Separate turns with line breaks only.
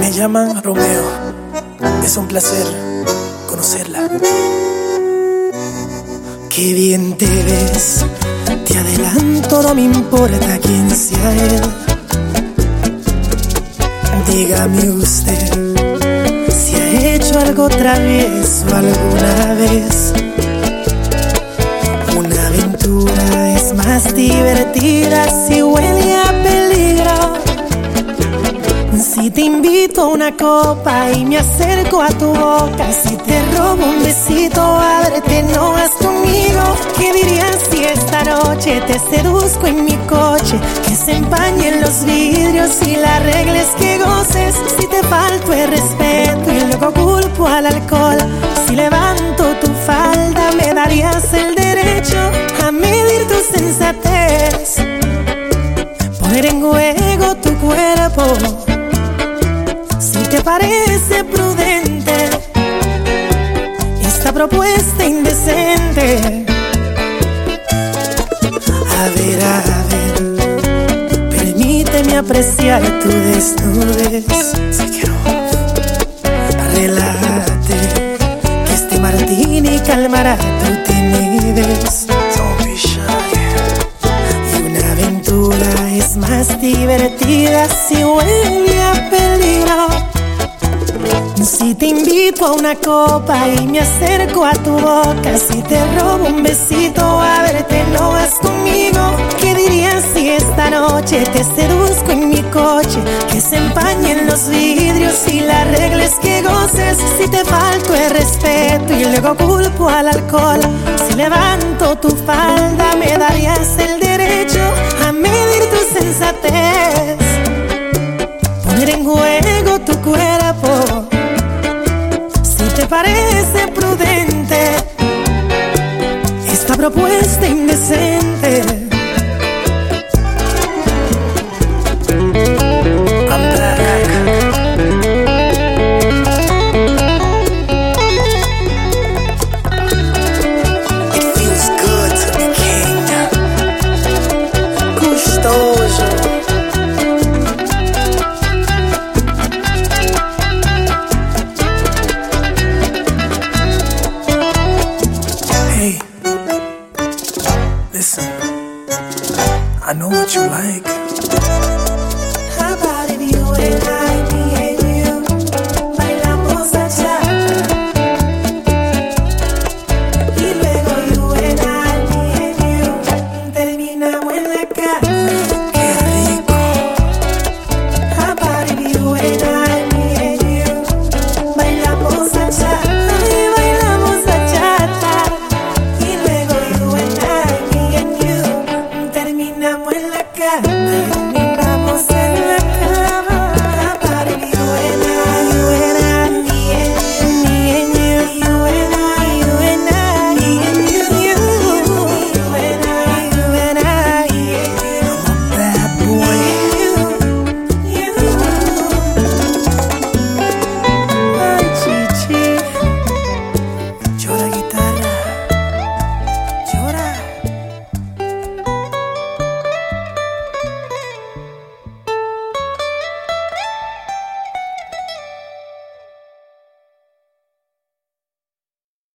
Me llaman Romeo. Es un placer conocerla. Qué bien te ves, te adelanto, no me importa quién sea él. Dígame usted si ha hecho algo travieso alguna vez. Una aventura es más divertida si huele te invito a una copa y me acerco a tu boca, si te robo un besito, ábrete, no vas conmigo. ¿Qué dirías si esta noche te seduzco en mi coche? Que se empañen los vidrios y la regla es que goces. Si te falto el respeto y luego culpo al alcohol, parece prudente esta propuesta indecente. A ver, a ver, permíteme apreciar tu desnudez. Si quiero, relájate, que este martini calmará tu timidez. Y una aventura es más divertida si huele invito a una copa y me acerco a tu boca, si te robo un besito, a verte no vas conmigo. ¿Qué dirías si esta noche te seduzco en mi coche? Que se empañen los vidrios y la regla es que goces. Si te falto el respeto y luego culpo al alcohol, si levanto tu falda, me darías el derecho a medir tu sensatez. Poner en juego tu cuerpo esta propuesta indecente. I know what you like.